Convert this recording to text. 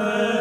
Amen.